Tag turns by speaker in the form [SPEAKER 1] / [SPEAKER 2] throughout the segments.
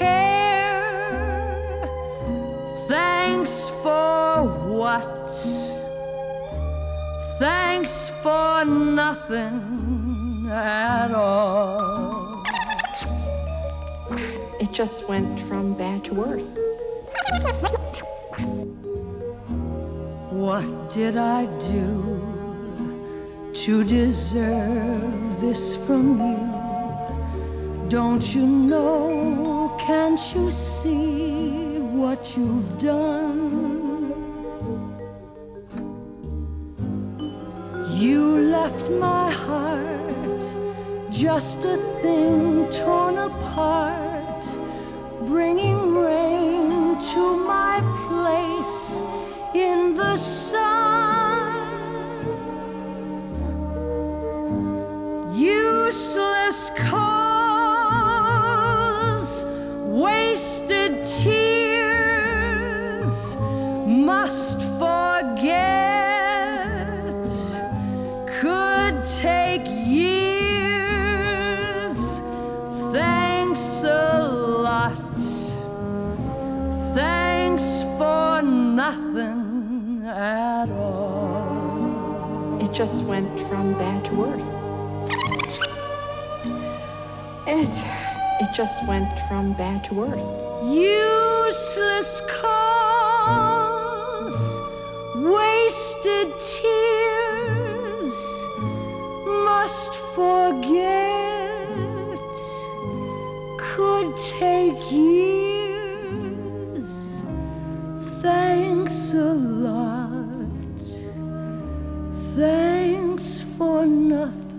[SPEAKER 1] care. Thanks for what? Thanks for nothing at all.
[SPEAKER 2] It just went from bad to worse.
[SPEAKER 1] What did I do to deserve this from you? Don't you know? Can't you see what you've done? You left my heart just a thing torn apart, bringing rain to my place in the sun. Calls, nothing at all.
[SPEAKER 2] It just went from bad to worse. It it just went from bad to worse.
[SPEAKER 1] Useless calls, wasted tears, must forget, could take years. Thanks a lot, thanks for nothing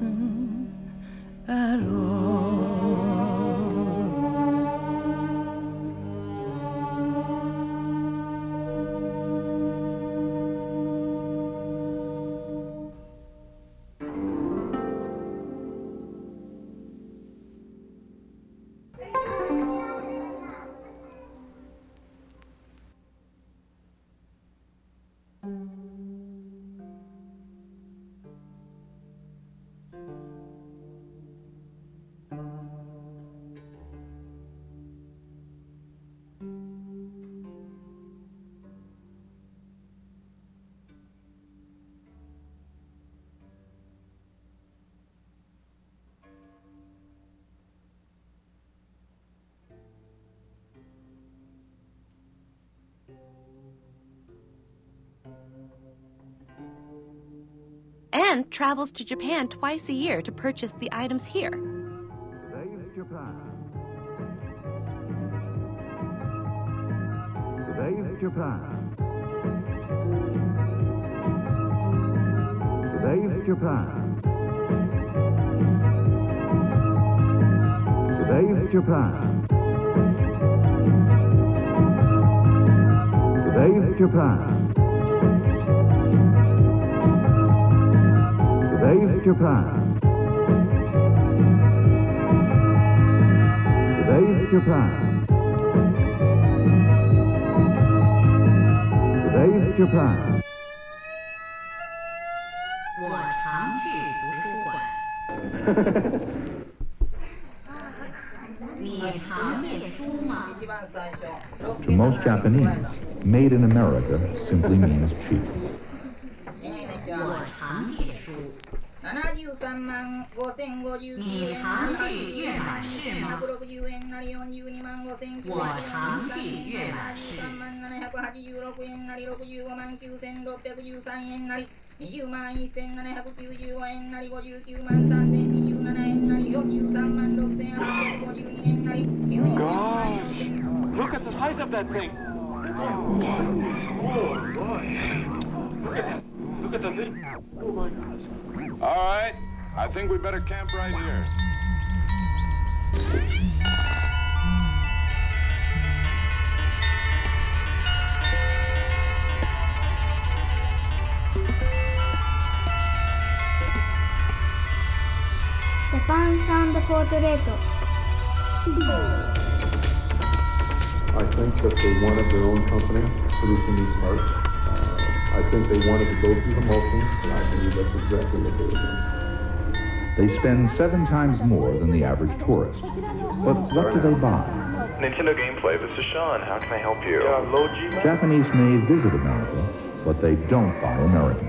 [SPEAKER 3] and travels to Japan twice a year to purchase the items here.
[SPEAKER 4] Today's Japan. Today's Japan. Today's Japan. Today's Japan. Today's Japan. Today's Japan. Today's Japan. Today's Japan.
[SPEAKER 5] 我常去图书馆。你常念书吗？
[SPEAKER 6] To most Japanese, made in America simply means cheap.
[SPEAKER 5] 三万五千
[SPEAKER 7] 五十一元。
[SPEAKER 5] 你堂弟月满是吗？
[SPEAKER 7] 二六六元なり四十二
[SPEAKER 5] 万五千九百四
[SPEAKER 7] 十三万七百八十六円なり六十五万九千六百十三円なり二十万一千七百九十五円なり五十九万三千二十七円なり四
[SPEAKER 8] 十三万六千八百五十二円なり九万円。Look at the I think we better camp right here.
[SPEAKER 9] Japan Sound Portrait
[SPEAKER 10] I think that they wanted their own company producing these parts. Uh, I think they wanted to go through the motions, and I believe that's exactly what they were doing.
[SPEAKER 6] They spend seven times more than the average tourist. But what do they buy?
[SPEAKER 11] Nintendo Gameplay, this is Sean. How can I help you?
[SPEAKER 6] Japanese may visit America, but they don't buy American.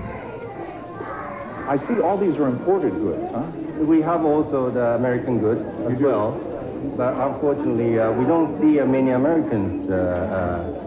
[SPEAKER 10] I see all these are imported goods, huh?
[SPEAKER 12] We have also the American goods as well, but unfortunately, uh, we don't see uh, many Americans. Uh,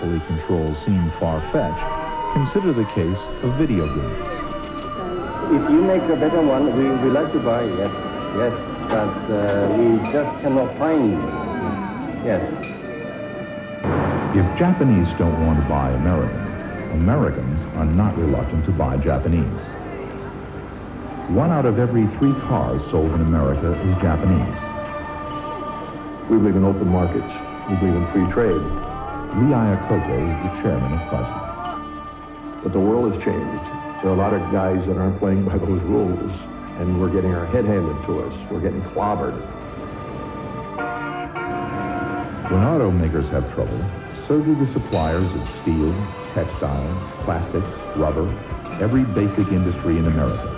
[SPEAKER 6] dangers of monopoly control seem far-fetched, consider the case of video games.
[SPEAKER 12] if you make a better one, we, we like to buy, yes, yes, but uh, we just cannot find. Yes.
[SPEAKER 6] If Japanese don't want to buy American, Americans are not reluctant to buy Japanese. One out of every three cars sold in America is Japanese.
[SPEAKER 10] We believe in open markets. We believe in free trade.
[SPEAKER 6] Lee Iacocca is the chairman of Chrysler.
[SPEAKER 10] But the world has changed. There are a lot of guys that aren't playing by those rules, and we're getting our head handed to us. We're getting clobbered.
[SPEAKER 6] When automakers have trouble, so do the suppliers of steel, textiles, plastics, rubber, every basic industry in America.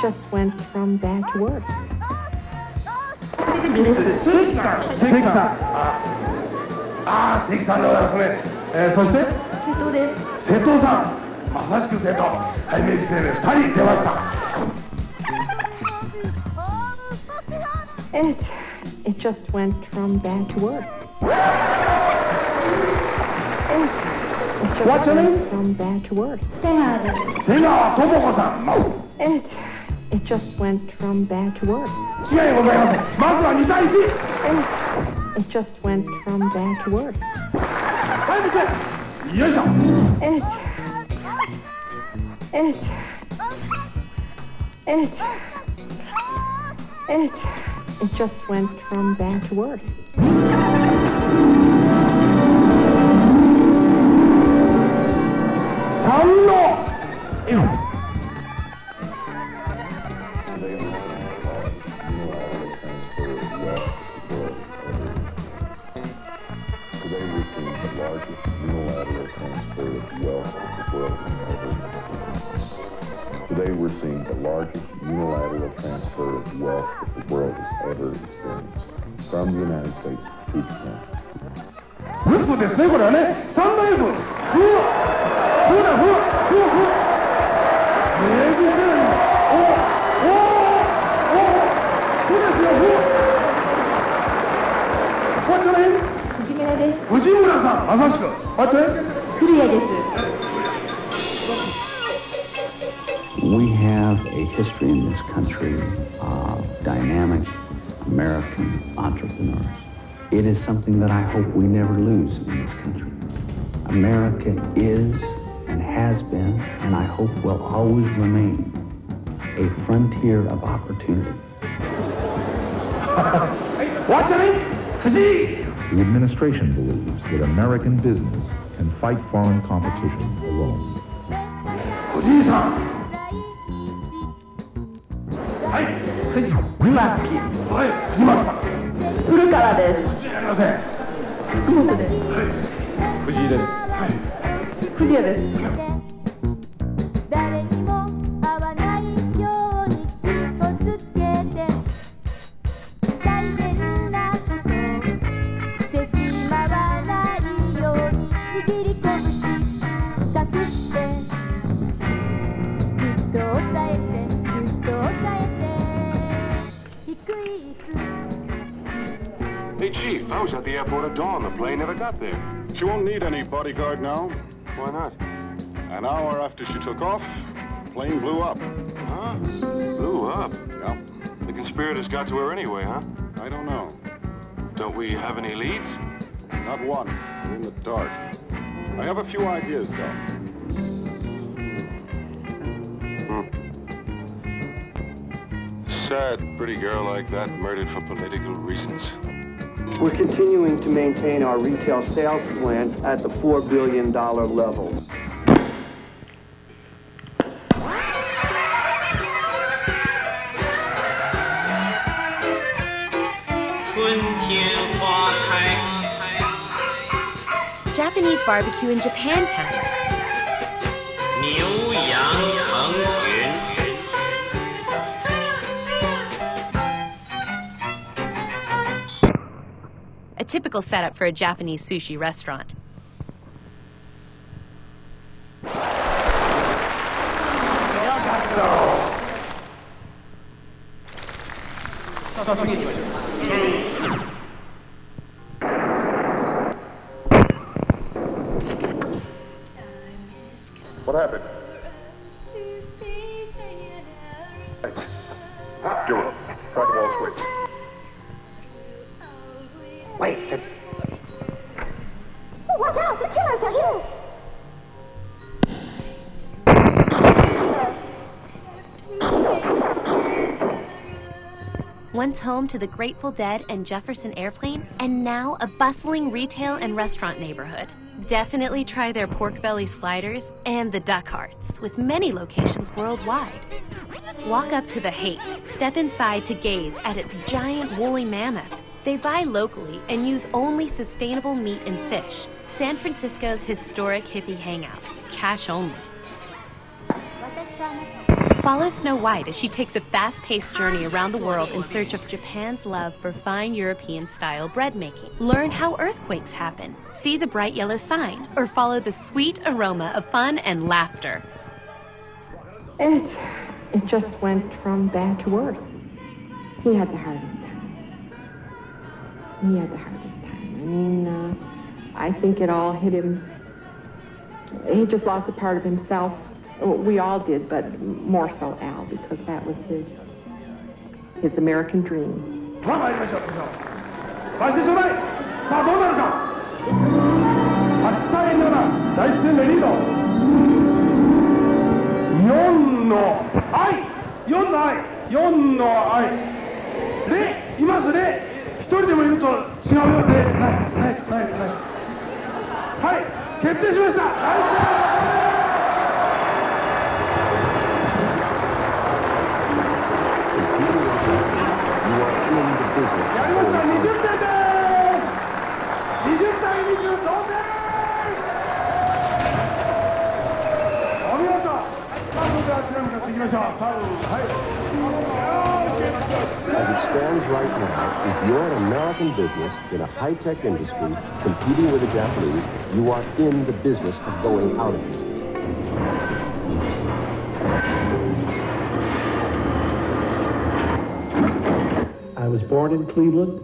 [SPEAKER 2] just went from bad to worse.
[SPEAKER 13] 関さんああ関さんでございますね、えー、そして
[SPEAKER 14] 瀬戸です
[SPEAKER 13] 瀬戸さんまさしく瀬戸はい明治生命2人出ました
[SPEAKER 2] And it just went from bad to worse. And it just
[SPEAKER 13] What's your
[SPEAKER 2] went
[SPEAKER 13] name?
[SPEAKER 2] from bad to worse.
[SPEAKER 14] 瀬川です
[SPEAKER 13] 瀬川智子さん
[SPEAKER 2] And it just went from bad to worse. It just went from bad to worse. It. It. It. It. It just went from bad to worse.
[SPEAKER 4] Sallo! States. To
[SPEAKER 15] is something that I hope we never lose in this country. America is and has been, and I hope will always remain, a frontier of opportunity.
[SPEAKER 13] Watch it!
[SPEAKER 6] The administration believes that American business can fight foreign competition alone.
[SPEAKER 16] You です
[SPEAKER 8] At dawn. The plane never got there.
[SPEAKER 17] She won't need any bodyguard now.
[SPEAKER 8] Why not?
[SPEAKER 17] An hour after she took off, the plane blew up.
[SPEAKER 8] Huh? Blew up.
[SPEAKER 17] Yeah,
[SPEAKER 8] The conspirators got to her anyway, huh?
[SPEAKER 17] I don't know.
[SPEAKER 8] Don't we have any leads?
[SPEAKER 17] Not one. We're in the dark. I have a few ideas, though. Hmm.
[SPEAKER 8] Sad, pretty girl like that murdered for political reasons.
[SPEAKER 18] We're continuing to maintain our retail sales plan at the $4 billion level.
[SPEAKER 3] Japanese barbecue in Japantown. typical setup for a Japanese sushi restaurant.
[SPEAKER 17] What happened?
[SPEAKER 8] Right. Do it. Try the wall switch.
[SPEAKER 3] Once home to the Grateful Dead and Jefferson Airplane, and now a bustling retail and restaurant neighborhood. definitely try their pork belly sliders and the duck hearts, with many locations worldwide. Walk up to the Haight, step inside to gaze at its giant woolly mammoth. They buy locally and use only sustainable meat and fish. San Francisco's historic hippie hangout, cash only. Follow Snow White as she takes a fast paced journey around the world in search of Japan's love for fine European style bread making. Learn how earthquakes happen, see the bright yellow sign, or follow the sweet aroma of fun and laughter.
[SPEAKER 2] It, it just went from bad to worse. He had the hardest time. He had the hardest time. I mean, uh, I think it all hit him. He just lost a part of himself. We all did, but more so Al, because that was his his American dream.
[SPEAKER 13] さあ参りましょう返してちょうだいさあどうなるか8対7第一戦でリード4の愛4の愛4の愛でいますね一人でもいると違うようでないないないないはい決定しましたナイ
[SPEAKER 19] As it stands right now, if you're an American business in a high-tech industry competing with the Japanese, you are in the business of going out of business.
[SPEAKER 20] I was born in Cleveland,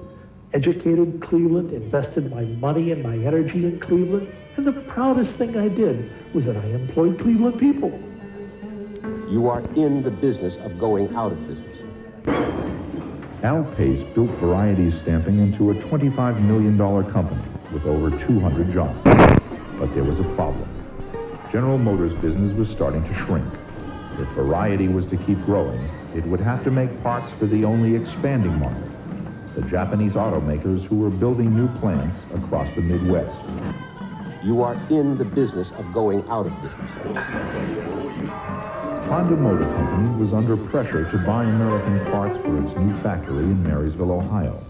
[SPEAKER 20] educated in Cleveland, invested my money and my energy in Cleveland, and the proudest thing I did was that I employed Cleveland people.
[SPEAKER 19] You are in the business of going out of business.
[SPEAKER 6] Al Pace built Variety Stamping into a $25 million company with over 200 jobs. But there was a problem. General Motors business was starting to shrink. If Variety was to keep growing, it would have to make parts for the only expanding market, the Japanese automakers who were building new plants across the Midwest.
[SPEAKER 19] You are in the business of going out of business.
[SPEAKER 6] Honda Motor Company was under pressure to buy American parts for its new factory in Marysville, Ohio.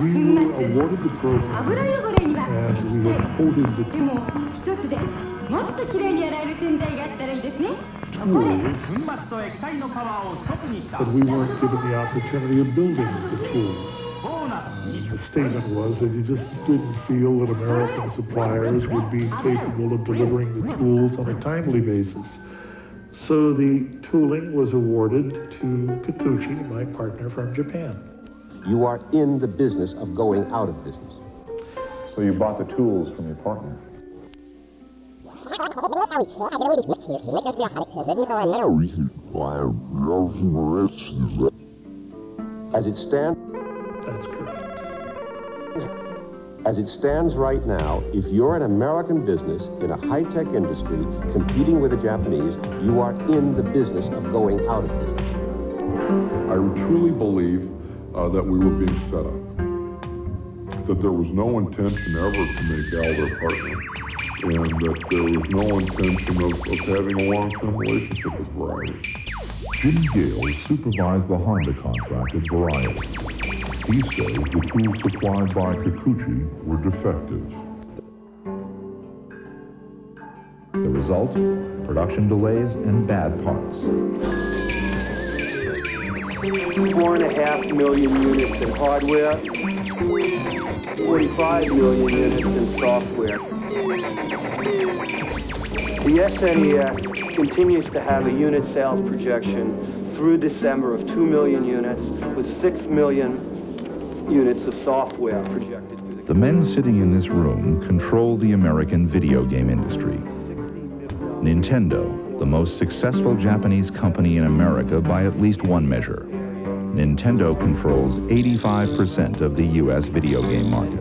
[SPEAKER 13] We were awarded the program and we were quoted the
[SPEAKER 21] tools,
[SPEAKER 13] but we weren't given the opportunity of building the tools. And the statement was that you just didn't feel that American suppliers would be capable of delivering the tools on a timely basis. So the tooling was awarded to Kikuchi, my partner from Japan.
[SPEAKER 19] You are in the business of going out of business.
[SPEAKER 10] So you bought the tools from your partner.
[SPEAKER 19] As it stands,
[SPEAKER 13] That's correct.
[SPEAKER 19] As it stands right now, if you're an American business in a high-tech industry competing with the Japanese, you are in the business of going out of business.
[SPEAKER 10] I truly believe uh, that we were being set up. That there was no intention ever to make Al their partner. And that there was no intention of, of having a long-term relationship with Variety.
[SPEAKER 6] Jim Gales supervised the Honda contract at Variety. He says the tools supplied by Kikuchi were defective. The result? Production delays and bad parts.
[SPEAKER 18] Four and a half million units in hardware, 45 million units in software. The SNES continues to have a unit sales projection through December of 2 million units with 6 million units of software projected.
[SPEAKER 6] The men sitting in this room control the American video game industry. Nintendo, the most successful Japanese company in America by at least one measure. Nintendo controls 85% of the U.S. video game market.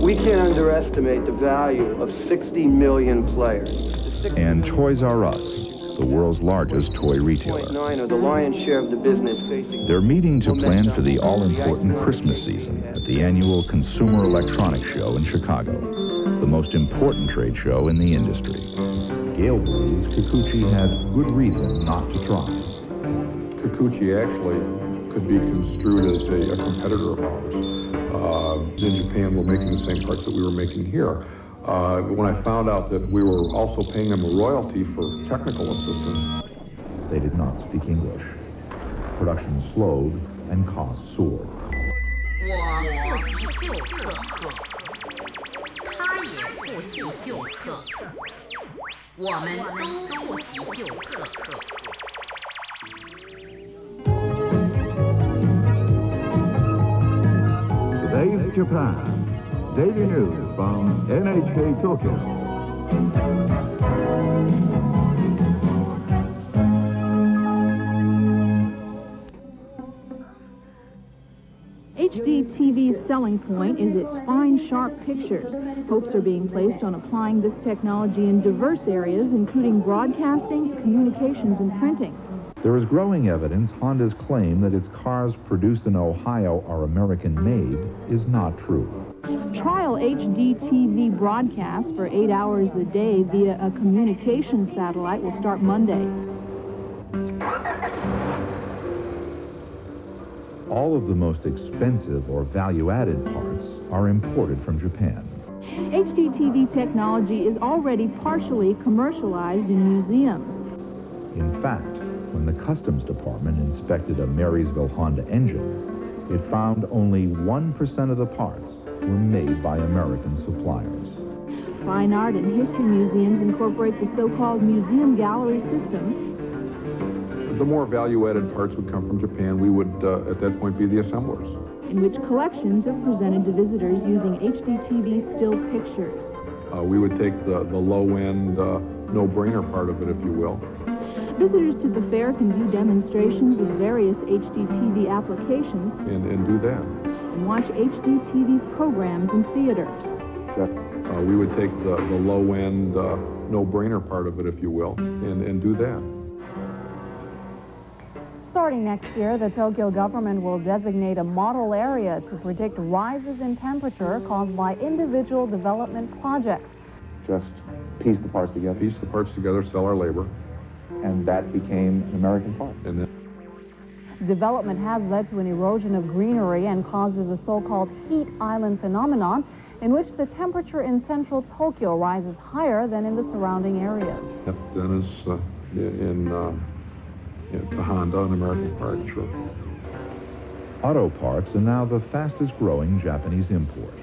[SPEAKER 18] We can't underestimate the value of 60 million players.
[SPEAKER 6] And Toys R Us, the world's largest toy retailer.
[SPEAKER 18] 0.9 the lion's share of the business facing.
[SPEAKER 6] They're meeting to plan for the all-important Christmas season at the annual Consumer Electronics Show in Chicago, the most important trade show in the industry. Gale believes Kikuchi had good reason not to try.
[SPEAKER 10] Kikuchi actually could be construed as a, a competitor of ours. Uh, in Japan, we're making the same parts that we were making here uh, when I found out that we were also paying them a royalty for technical assistance.
[SPEAKER 6] They did not speak English. Production slowed and costs soared.
[SPEAKER 22] Today's Japan. Daily news from NHK Tokyo.
[SPEAKER 23] HD TV's selling point is its fine, sharp pictures. Hopes are being placed on applying this technology in diverse areas, including broadcasting, communications, and printing.
[SPEAKER 6] There is growing evidence Honda's claim that its cars produced in Ohio are American made is not true.
[SPEAKER 23] Trial HD TV broadcast for eight hours a day via a communication satellite will start Monday.
[SPEAKER 6] All of the most expensive or value-added parts are imported from Japan.
[SPEAKER 23] HDTV technology is already partially commercialized in museums.
[SPEAKER 6] In fact, when the Customs Department inspected a Marysville Honda engine, it found only 1% of the parts were made by American suppliers.
[SPEAKER 23] Fine art and history museums incorporate the so-called museum gallery system.
[SPEAKER 10] the more value-added parts would come from Japan. We would, uh, at that point, be the assemblers.
[SPEAKER 23] in which collections are presented to visitors using HDTV still pictures.
[SPEAKER 10] Uh, we would take the, the low-end, uh, no-brainer part of it, if you will.
[SPEAKER 23] Visitors to the fair can view demonstrations of various HDTV applications
[SPEAKER 10] and, and do that.
[SPEAKER 23] and watch HDTV programs in theaters.
[SPEAKER 10] Uh, we would take the, the low-end, uh, no-brainer part of it, if you will, and, and do that.
[SPEAKER 24] Starting next year, the Tokyo government will designate a model area to predict rises in temperature caused by individual development projects.
[SPEAKER 25] Just piece the parts together.
[SPEAKER 10] Piece the parts together, sell our labor.
[SPEAKER 25] And that became an American part.
[SPEAKER 10] And then
[SPEAKER 24] Development has led to an erosion of greenery and causes a so-called heat island phenomenon in which the temperature in central Tokyo rises higher than in the surrounding areas.
[SPEAKER 10] that then is uh, in, uh, in to Honda, an American part, sure.
[SPEAKER 6] Auto parts are now the fastest growing Japanese import.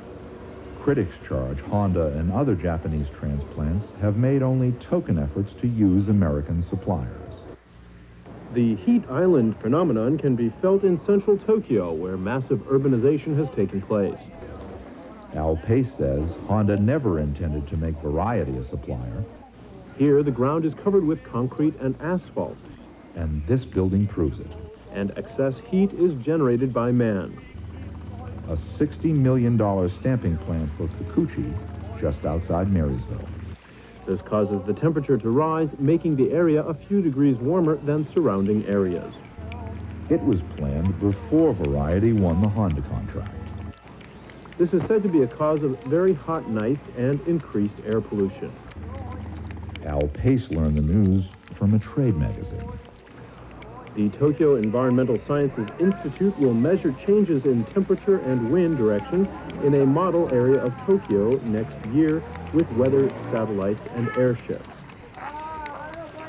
[SPEAKER 6] Critics charge Honda and other Japanese transplants have made only token efforts to use American suppliers.
[SPEAKER 26] The heat island phenomenon can be felt in central Tokyo, where massive urbanization has taken place.
[SPEAKER 6] Al Pace says Honda never intended to make Variety a supplier,
[SPEAKER 26] Here, the ground is covered with concrete and asphalt,
[SPEAKER 6] and this building proves it.
[SPEAKER 26] and excess heat is generated by man.
[SPEAKER 6] A $60 million stamping plant for Kikuchi just outside Marysville.
[SPEAKER 26] This causes the temperature to rise, making the area a few degrees warmer than surrounding areas.
[SPEAKER 6] It was planned before Variety won the Honda contract.
[SPEAKER 26] This is said to be a cause of very hot nights and increased air pollution.
[SPEAKER 6] Al Pace learned the news from a trade magazine.
[SPEAKER 26] The Tokyo Environmental Sciences Institute will measure changes in temperature and wind direction in a model area of Tokyo next year with weather satellites and airships.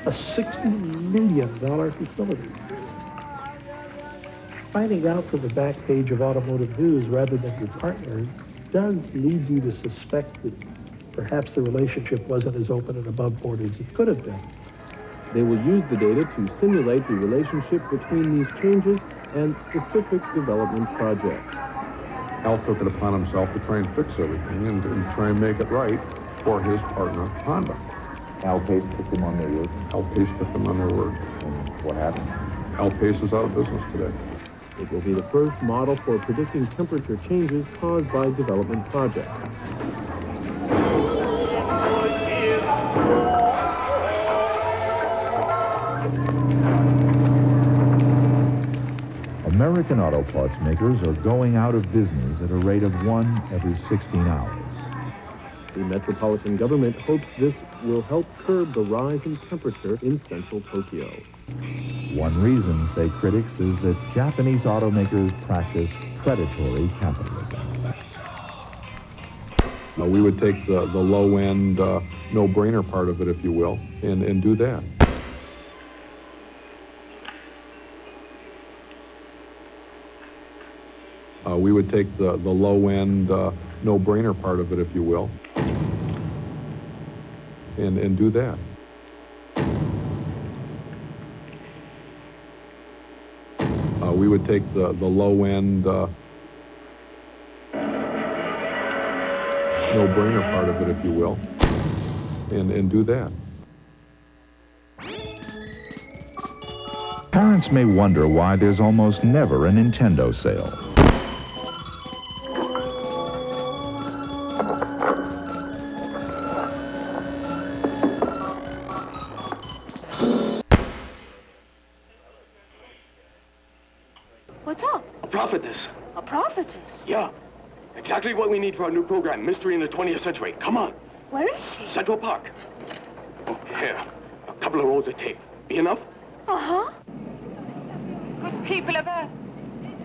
[SPEAKER 20] A $60 million facility. Finding out from the back page of Automotive News rather than your partner does lead you to suspect that perhaps the relationship wasn't as open and above board as it could have been.
[SPEAKER 26] They will use the data to simulate the relationship between these changes and specific development projects.
[SPEAKER 10] Al took it upon himself to try and fix everything and, and try and make it right for his partner, Honda.
[SPEAKER 25] Al Pace took them on their word.
[SPEAKER 10] Al Pace took them on their word.
[SPEAKER 25] And what happened?
[SPEAKER 10] Al Pace is out of business today.
[SPEAKER 26] It will be the first model for predicting temperature changes caused by development projects.
[SPEAKER 6] American auto parts makers are going out of business at a rate of one every 16 hours.
[SPEAKER 26] The metropolitan government hopes this will help curb the rise in temperature in central Tokyo.
[SPEAKER 6] One reason, say critics, is that Japanese automakers practice predatory capitalism.
[SPEAKER 10] Uh, we would take the, the low end, uh, no brainer part of it, if you will, and, and do that. Uh, we would take the, the low end, uh, no brainer part of it, if you will, and, and do that. Uh, we would take the, the low end, uh, no brainer part of it, if you will, and, and do that.
[SPEAKER 6] Parents may wonder why there's almost never a Nintendo sale.
[SPEAKER 27] Need for our new program, Mystery in the 20th Century. Come on.
[SPEAKER 5] Where is she?
[SPEAKER 27] Central Park. Oh, here. A couple of rolls of tape. Be enough?
[SPEAKER 5] Uh-huh.
[SPEAKER 28] Good people of Earth,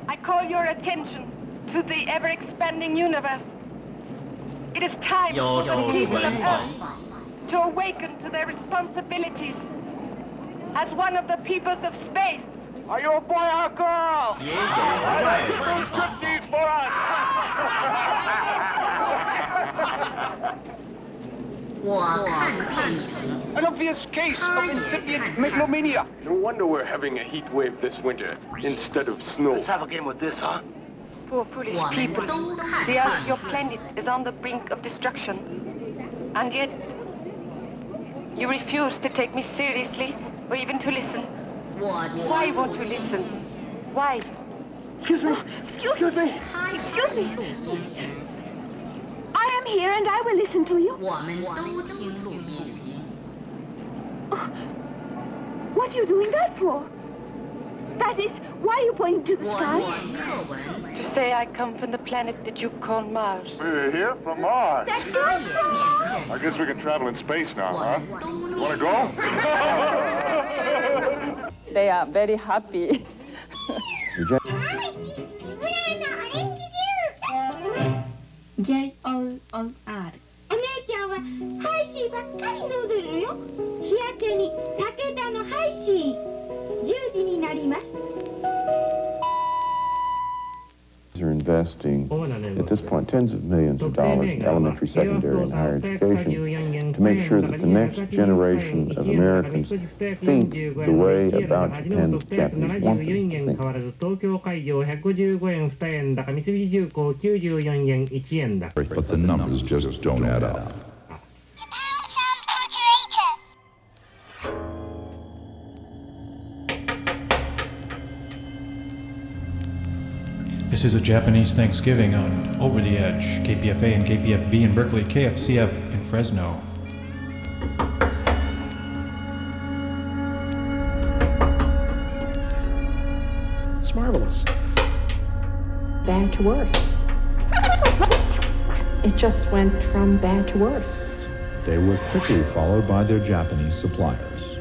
[SPEAKER 28] I call your attention to the ever-expanding universe. It is time
[SPEAKER 29] Yo,
[SPEAKER 28] for the
[SPEAKER 29] yo,
[SPEAKER 28] people of. Earth to awaken to their responsibilities as one of the peoples of space. Are you a boy or a girl?
[SPEAKER 29] Yeah, yeah.
[SPEAKER 28] Who's striptease for us?
[SPEAKER 27] An obvious case of incipient megalomania. No wonder we're having a heat wave this winter instead of snow. Let's have a game with this, huh?
[SPEAKER 28] Poor foolish people. The earth, your planet, is on the brink of destruction. And yet, you refuse to take me seriously or even to listen. Why won't you listen? Why?
[SPEAKER 5] Excuse me. Excuse, me. Excuse me. I am here and I will listen to you. Oh, what are you doing that for? That is, why are you pointing to the sky?
[SPEAKER 28] To say I come from the planet that you call Mars.
[SPEAKER 8] We're here from Mars.
[SPEAKER 5] That's right.
[SPEAKER 8] I guess we can travel in space now, huh? Want to go?
[SPEAKER 30] They are very happy.
[SPEAKER 31] J-O-O-R お姉ちゃんはハイシーばっかり飲んでるよ。日焼けに武田のハイシー。10時になります。
[SPEAKER 4] are investing at this point tens of millions of dollars in elementary, secondary, and higher education to make sure that the next generation of Americans think the way about Japan that Japanese want them to think.
[SPEAKER 6] But the numbers just don't add up.
[SPEAKER 32] This is a Japanese Thanksgiving on Over the Edge, KPFA and KPFB in Berkeley, KFCF in Fresno.
[SPEAKER 33] It's marvelous.
[SPEAKER 2] Bad to worse. It just went from bad to worse.
[SPEAKER 6] They were quickly followed by their Japanese suppliers.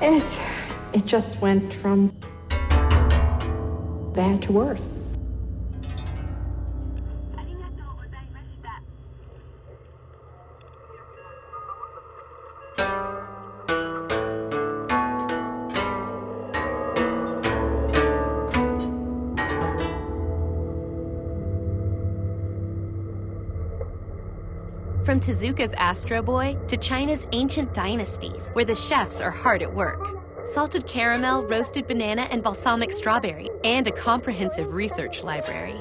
[SPEAKER 2] It, it just went from bad to worse.
[SPEAKER 3] From Tezuka's Astro Boy to China's ancient dynasties, where the chefs are hard at work. Salted caramel, roasted banana, and balsamic strawberry, and a comprehensive research library.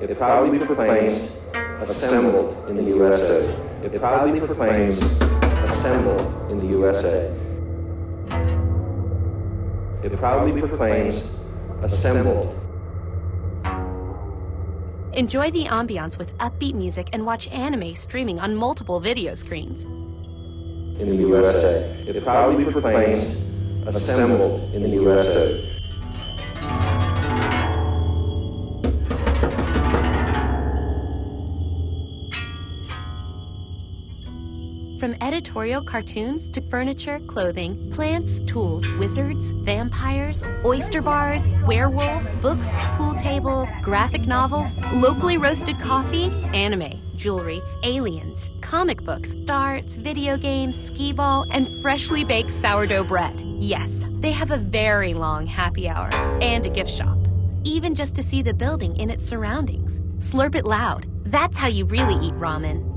[SPEAKER 34] It proudly proclaims, assembled in the USA. It proudly proclaims, assembled in the USA. It proudly proclaims, assembled
[SPEAKER 3] Enjoy the ambiance with upbeat music and watch anime streaming on multiple video screens.
[SPEAKER 34] in the USA. It proudly proclaims, assembled in the USA.
[SPEAKER 3] Editorial cartoons to furniture, clothing, plants, tools, wizards, vampires, oyster bars, werewolves, books, pool tables, graphic novels, locally roasted coffee, anime, jewelry, aliens, comic books, darts, video games, skee ball, and freshly baked sourdough bread. Yes, they have a very long happy hour and a gift shop. Even just to see the building in its surroundings. Slurp it loud. That's how you really eat ramen.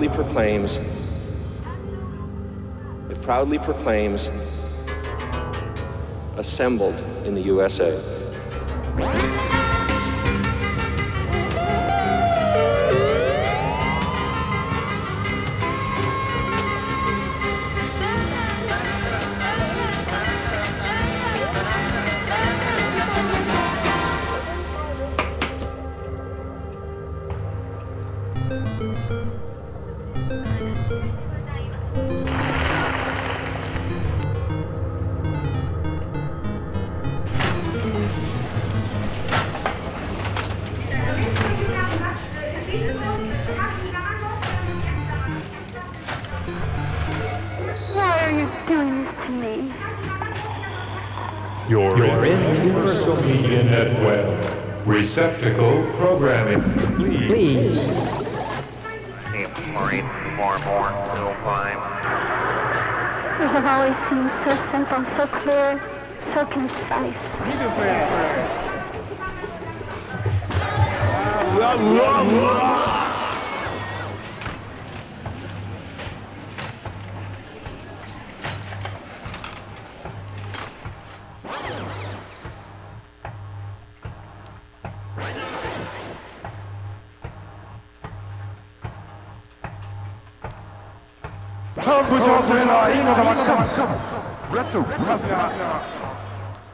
[SPEAKER 34] Proudly proclaims, it proudly proclaims, assembled in the USA.
[SPEAKER 35] Me?
[SPEAKER 36] You're, You're in the Universal Media Network. Receptacle programming. Please.
[SPEAKER 37] Eight, four, eight, four, four, two, five.
[SPEAKER 38] It has always seemed so simple, so clear, so concise.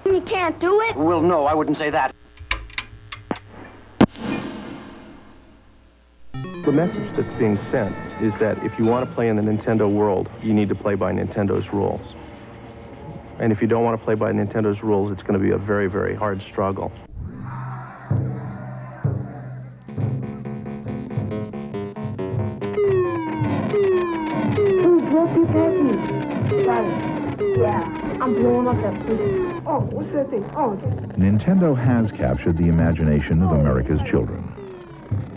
[SPEAKER 9] You can't do it?
[SPEAKER 27] Well, no, I wouldn't say that.
[SPEAKER 39] The message that's being sent is that if you want to play in the Nintendo world, you need to play by Nintendo's rules. And if you don't want to play by Nintendo's rules, it's going to be a very, very hard struggle.
[SPEAKER 6] Nintendo has captured the imagination of America's children.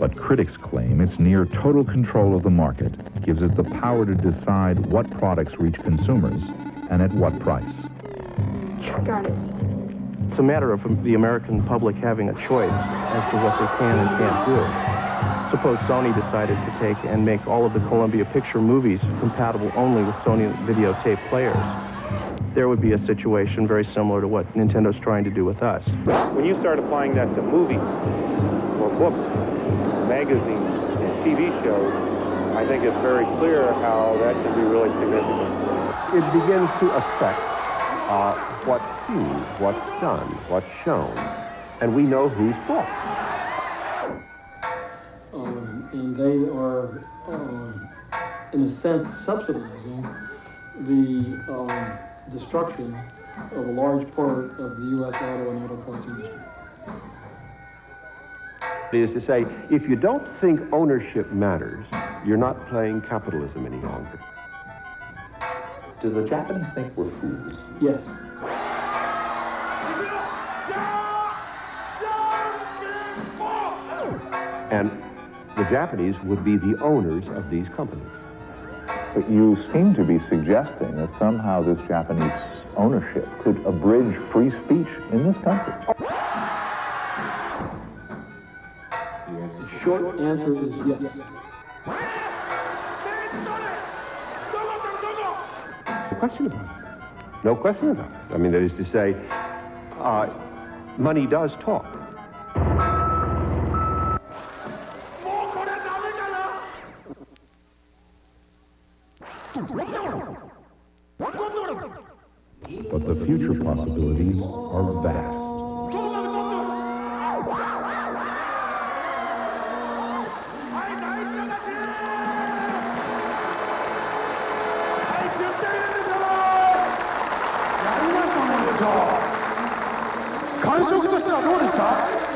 [SPEAKER 6] But critics claim its near total control of the market gives it the power to decide what products reach consumers and at what price.
[SPEAKER 21] got it.
[SPEAKER 39] It's a matter of the American public having a choice as to what they can and can't do. Suppose Sony decided to take and make all of the Columbia Picture movies compatible only with Sony videotape players. There would be a situation very similar to what Nintendo's trying to do with us.
[SPEAKER 26] When you start applying that to movies or books, magazines, and TV shows, I think it's very clear how that can be really significant.
[SPEAKER 40] It begins to affect uh, what's seen, what's done, what's shown, and we know who's booked.
[SPEAKER 41] Um, and they are, um, in a sense, subsidizing the um, destruction of a large part of the U.S. auto and auto parts industry.
[SPEAKER 40] Is to say, if you don't think ownership matters, you're not playing capitalism any longer.
[SPEAKER 25] Do the Japanese think we're fools?
[SPEAKER 41] Yes.
[SPEAKER 40] And the Japanese would be the owners of these companies.
[SPEAKER 25] But you seem to be suggesting that somehow this Japanese ownership could abridge free speech in this country.
[SPEAKER 41] The short answer is yes.
[SPEAKER 40] No question about it. No question about it. I mean, that is to say, uh, money does talk.
[SPEAKER 6] future possibilities are vast.
[SPEAKER 42] Can 感触としてはどうですか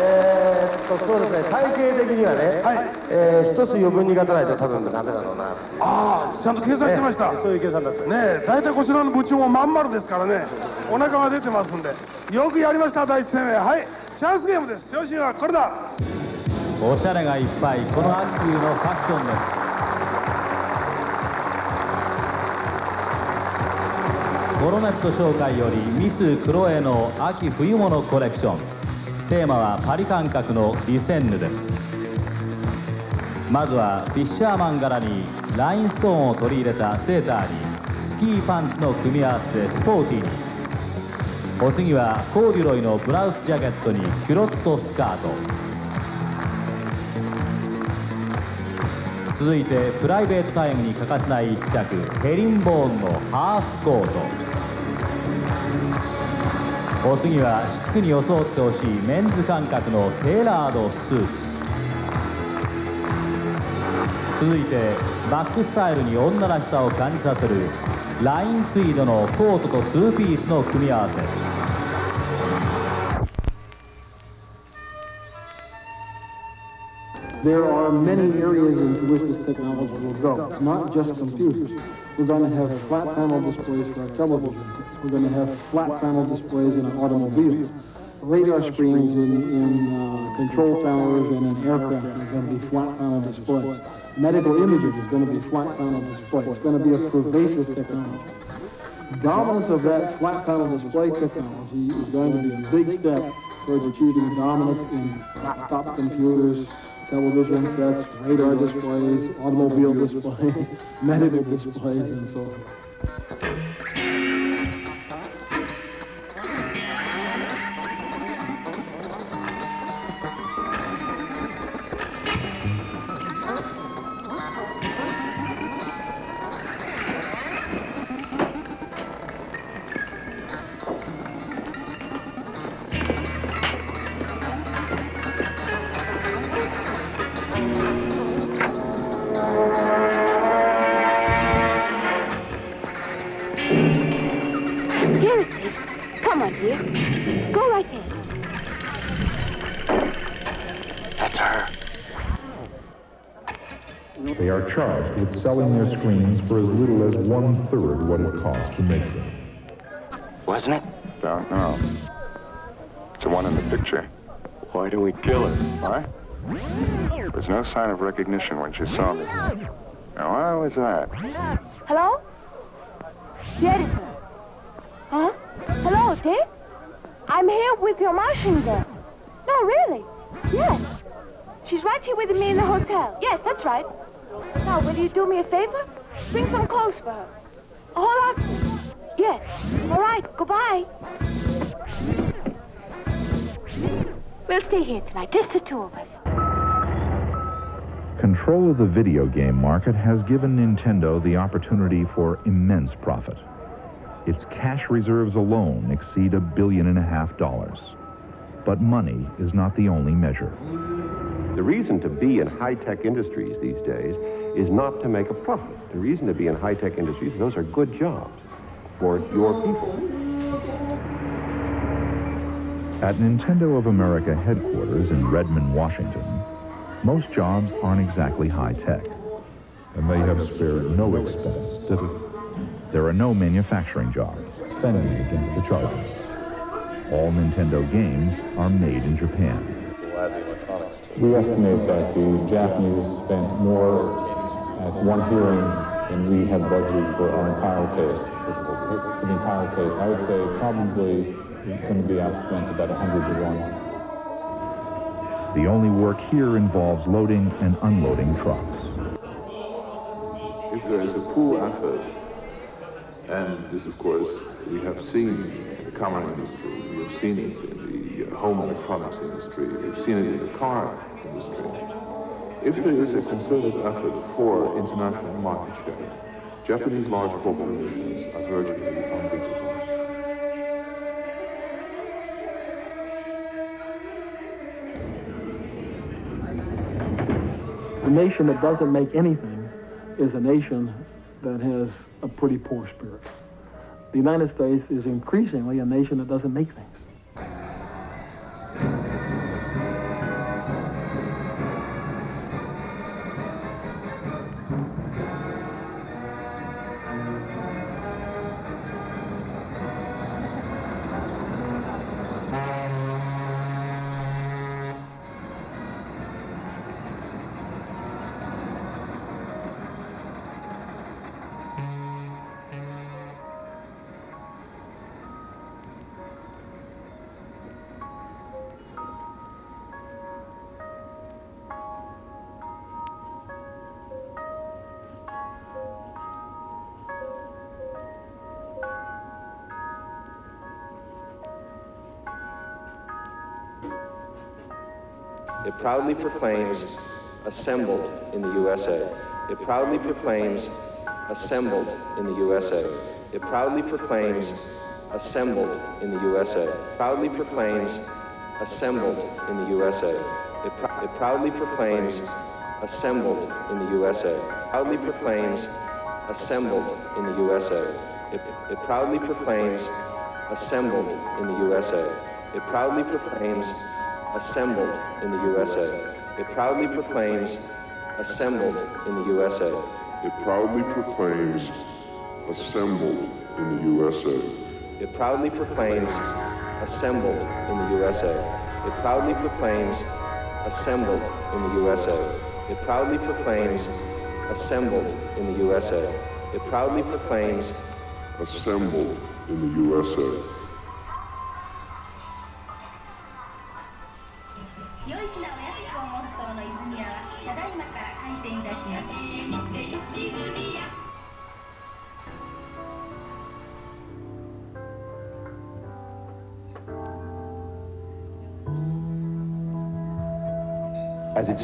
[SPEAKER 43] えーっとそうですね。体系的にはね、えー一つ余分に勝たないと多分ダメだろうな
[SPEAKER 42] ああちゃんと計算してました、
[SPEAKER 43] そういう計算だった
[SPEAKER 42] ね。え大体こちらの部長もまん丸ですからね。お腹が出てますんで。よくやりました第一戦目はい。チャンスゲームです。調子はこれだ。
[SPEAKER 44] おしゃれがいっぱい。この秋冬のファッションです。コロネット紹介よりミス・クロエの秋冬物コレクションテーマはパリ感覚のリセンヌです。まずはフィッシャーマン柄にラインストーンを取り入れたセーターにスキーパンツの組み合わせでスポーティーに。お次はコーデュロイのブラウスジャケットにキュロットスカート。続いてプライベートタイムに欠かせない一着ヘリンボーンのハーフコート。お次はシックに装ってほしいメンズ感覚のテーラードスーツ続いてバックスタイルに女らしさを感じさせるラインツイードのコートとツーピースの組み合わせ
[SPEAKER 41] There are many areas into which this technology will go. It's not just computers. We're going to have flat panel displays for our televisions. We're going to have flat panel displays in automobiles. radar screens in, in uh, control towers and in aircraft are going to be flat panel displays. Medical imaging is going to be flat panel display. It's going to be a pervasive technology. Dominance of that flat panel display technology is going to be a big step towards achieving dominance in laptop computers, television sets, radar displays, automobile displays, medical displays, and so forth.
[SPEAKER 6] Selling their screens for as little as one-third what it cost to make them.
[SPEAKER 27] Wasn't it?
[SPEAKER 25] Don't know. It's the one in the picture.
[SPEAKER 27] Why do we kill her?
[SPEAKER 25] Why? There's no sign of recognition when she saw me. Now, why was that?
[SPEAKER 38] Hello? The editor. Huh? Hello, Dick? I'm here with your Martian girl. No, really? Yes. She's right here with me in the hotel. Yes, that's right. Now, will you do me a favor? Bring some clothes for her. A whole outfit. Yes. All right, goodbye. We'll stay here tonight, just the two of us.
[SPEAKER 6] Control of the video game market has given Nintendo the opportunity for immense profit. Its cash reserves alone exceed a billion and a half dollars. But money is not the only measure.
[SPEAKER 40] The reason to be in high-tech industries these days is not to make a profit. The reason to be in high-tech industries is those are good jobs for your people.
[SPEAKER 6] At Nintendo of America headquarters in Redmond, Washington, most jobs aren't exactly high-tech. And they have spared no expense. There are no manufacturing jobs, fending against the charges. All Nintendo games are made in Japan.
[SPEAKER 45] We estimate that the Japanese spent more at one hearing and we had budgeted for our entire case. For the entire case, I would say probably going to be outspent about 100 to 1.
[SPEAKER 6] The only work here involves loading and unloading trucks.
[SPEAKER 25] If there is a pool effort, and this, of course, we have seen in the camera industry, we have seen it in the home electronics industry, we've seen it in the car industry. If there is a concerted effort for international market share, Japanese large corporations are virtually unbeatable.
[SPEAKER 41] A nation that doesn't make anything is a nation that has a pretty poor spirit. The United States is increasingly a nation that doesn't make things.
[SPEAKER 34] It proudly proclaims, assembled in the USA. It proudly proclaims, assembled in the USA. It proudly proclaims, assembled in the USA. Proudly proclaims, assembled in the USA. It, pr- it proudly proclaims, assembled in the USA. Proudly proclaims, assembled in the USA. It, it proudly proclaims, assembled in the USA. It proudly proclaims, assembled in the USA. It proudly proclaims, assembled in the USA.
[SPEAKER 25] It proudly proclaims, assembled in the USA.
[SPEAKER 34] It proudly proclaims, assembled in the USA. It proudly proclaims assembled in the USA. It proudly proclaims assembled in the USA. It proudly proclaims
[SPEAKER 25] assembled in the USA.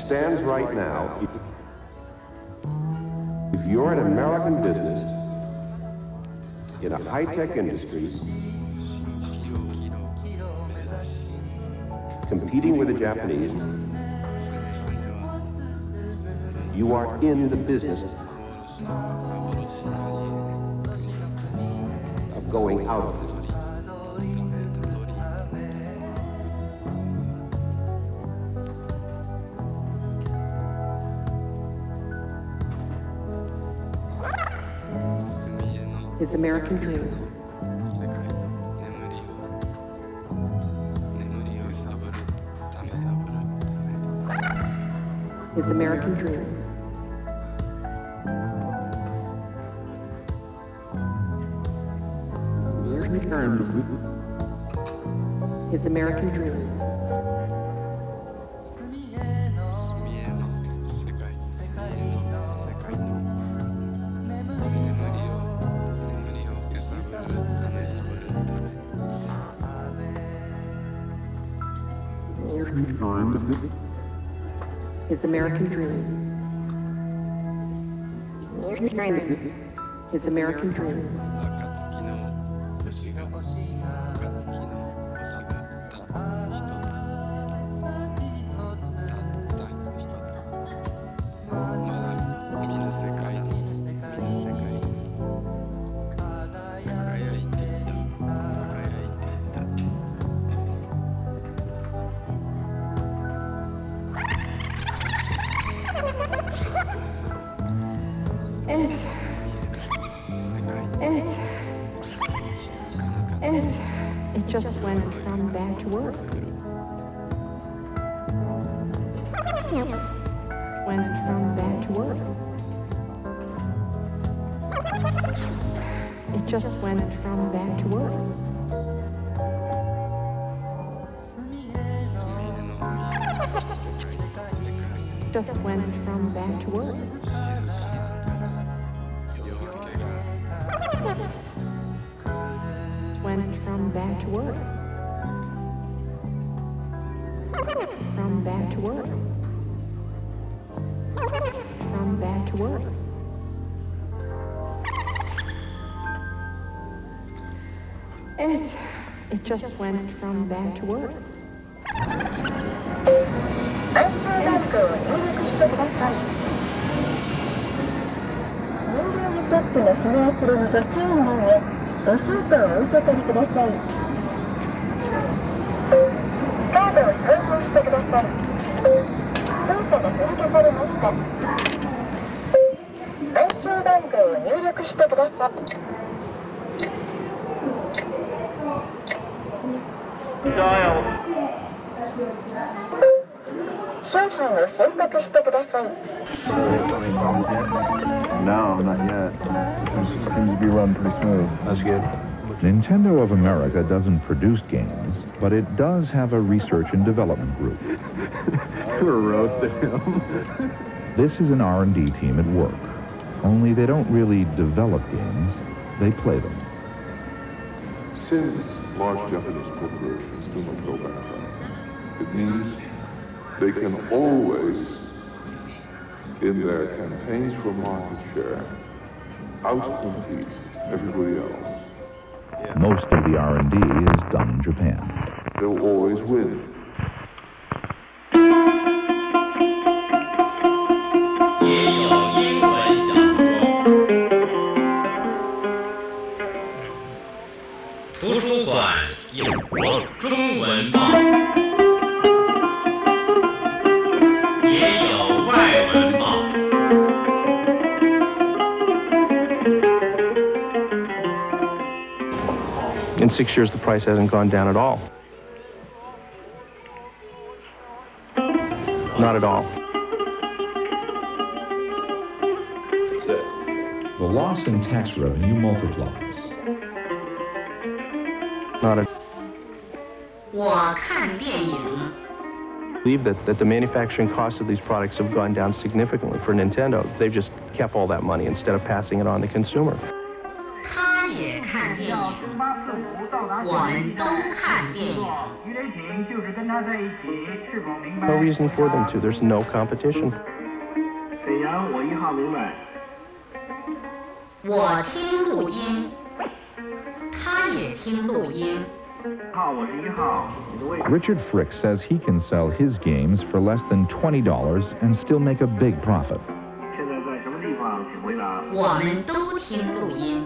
[SPEAKER 40] Stands right now, if you're an American business in a high-tech industry competing with the Japanese, you are in the business of going out of business.
[SPEAKER 2] His American Dream. His American Dream. His American Dream. His American Dream. His American Dream. Went from bad to worse. It just went from bad to worse. Just went from bad to worse. It, it just went from bad to worse.
[SPEAKER 46] 暗証番号を入力してください燃料湯タップのスネークルのご注文へご相当をお受け取りくださいカードを送付してください操作が取り消されました暗証番号を入力してください 商品を選択してください
[SPEAKER 47] No, not yet. It seems to be running pretty smooth. That's good.
[SPEAKER 6] Nintendo of America doesn't produce games, but it does have a research and development group.
[SPEAKER 47] We're roasting him.
[SPEAKER 6] This is an R&D team at work. Only they don't really develop games, they play them.
[SPEAKER 25] Since large Japanese corporations do not go bankrupt, it means they can always, in their campaigns for market share, outcompete everybody else.
[SPEAKER 6] Most of the R&D is done in Japan.
[SPEAKER 25] They'll always win.
[SPEAKER 39] six years, the price hasn't gone down at all. Not at all.
[SPEAKER 6] The loss in tax revenue multiplies.
[SPEAKER 39] Not at
[SPEAKER 5] 我看电影。
[SPEAKER 39] believe that, that the manufacturing costs of these products have gone down significantly for Nintendo. They've just kept all that money instead of passing it on to the consumer.
[SPEAKER 5] 我们都看电影。
[SPEAKER 48] No reason for them to. There's no competition.
[SPEAKER 5] 沈阳，我一号明白。我听录音，他也听录音。
[SPEAKER 48] 号，我是一号，你的位置。
[SPEAKER 6] Richard Frick says he can sell his games for less than $20 and still make a big profit.
[SPEAKER 48] 现在在什么地方？请回答。
[SPEAKER 5] 我们都听录音。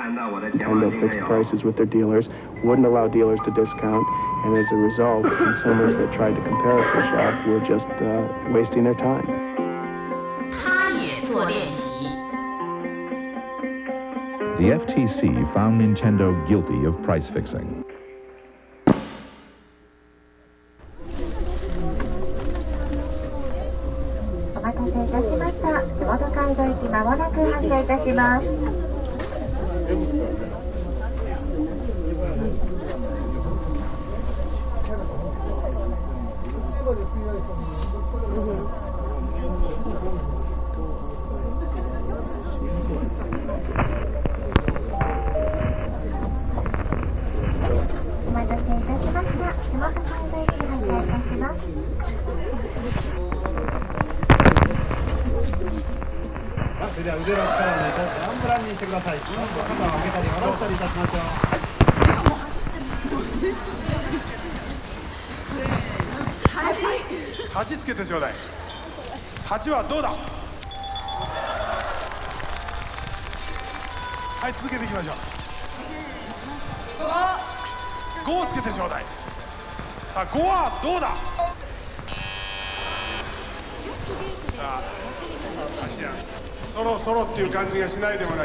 [SPEAKER 48] end up
[SPEAKER 39] fixed prices with their dealers, wouldn't allow dealers to discount, and as a result, consumers that tried to comparison shop were just uh, wasting their time.
[SPEAKER 6] The FTC found Nintendo guilty of price fixing.
[SPEAKER 49] ない
[SPEAKER 50] で
[SPEAKER 13] も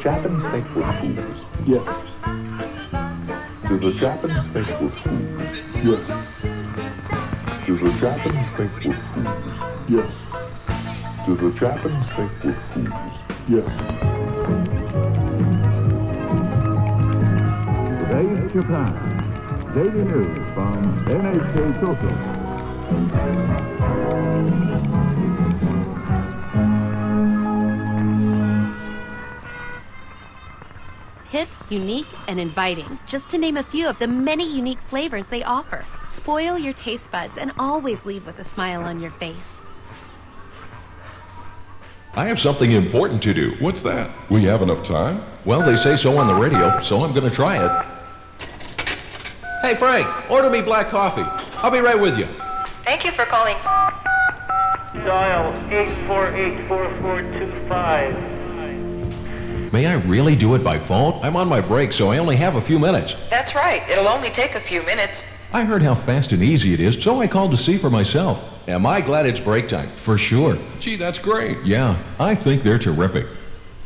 [SPEAKER 25] Japanese think we're fools?
[SPEAKER 51] Yes.
[SPEAKER 25] Do the Japanese think we're fools?
[SPEAKER 51] Yes.
[SPEAKER 25] Do the Japanese think we're fools?
[SPEAKER 51] Yes.
[SPEAKER 25] Do the Japanese think we're fools?
[SPEAKER 51] Yes.
[SPEAKER 4] Today's Japan. Daily news from NHK Tokyo.
[SPEAKER 3] Unique, and inviting, just to name a few of the many unique flavors they offer. Spoil your taste buds and always leave with a smile on your face.
[SPEAKER 36] I have something important to do.
[SPEAKER 52] What's that? We have enough time?
[SPEAKER 36] Well, they say so on the radio, so I'm going to try it. Hey, Frank, order me black coffee. I'll be right with you.
[SPEAKER 53] Thank you for calling.
[SPEAKER 48] Dial 8484425.
[SPEAKER 36] May I really do it by phone? I'm on my break, so I only have a few minutes.
[SPEAKER 53] That's right. It'll only take a few minutes.
[SPEAKER 36] I heard how fast and easy it is, so I called to see for myself. Am I glad it's break time? For sure.
[SPEAKER 52] Gee, that's great.
[SPEAKER 36] Yeah, I think they're terrific.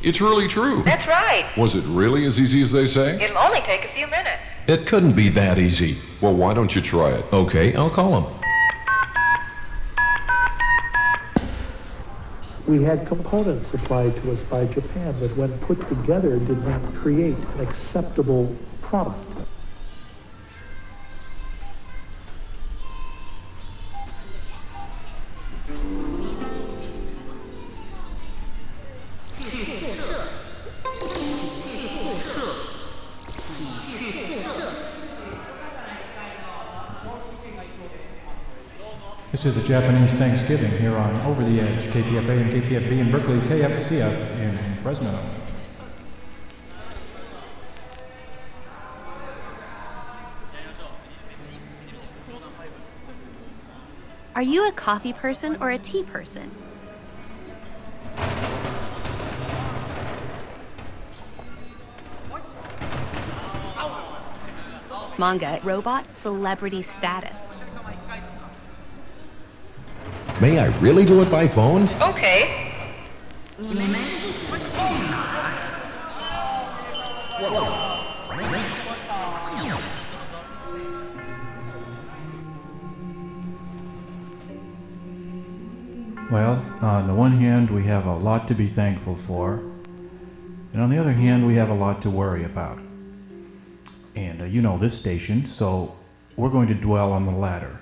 [SPEAKER 36] It's really true.
[SPEAKER 5] That's right.
[SPEAKER 36] Was it really as easy as they say?
[SPEAKER 5] It'll only take a few minutes.
[SPEAKER 54] It couldn't be that easy.
[SPEAKER 36] Well, why don't you try it?
[SPEAKER 54] Okay, I'll call him.
[SPEAKER 33] We had components supplied to us by Japan that when put together did not create an acceptable product.
[SPEAKER 55] This is a Japanese Thanksgiving here on Over the Edge, KPFA and KPFB in Berkeley, KFCF in Fresno.
[SPEAKER 3] Are you a coffee person or a tea person? Manga robot celebrity status.
[SPEAKER 54] May I really do it by phone?
[SPEAKER 5] Okay.
[SPEAKER 55] Well, on the one hand, we have a lot to be thankful for, and on the other hand, we have a lot to worry about. And uh, you know this station, so we're going to dwell on the latter.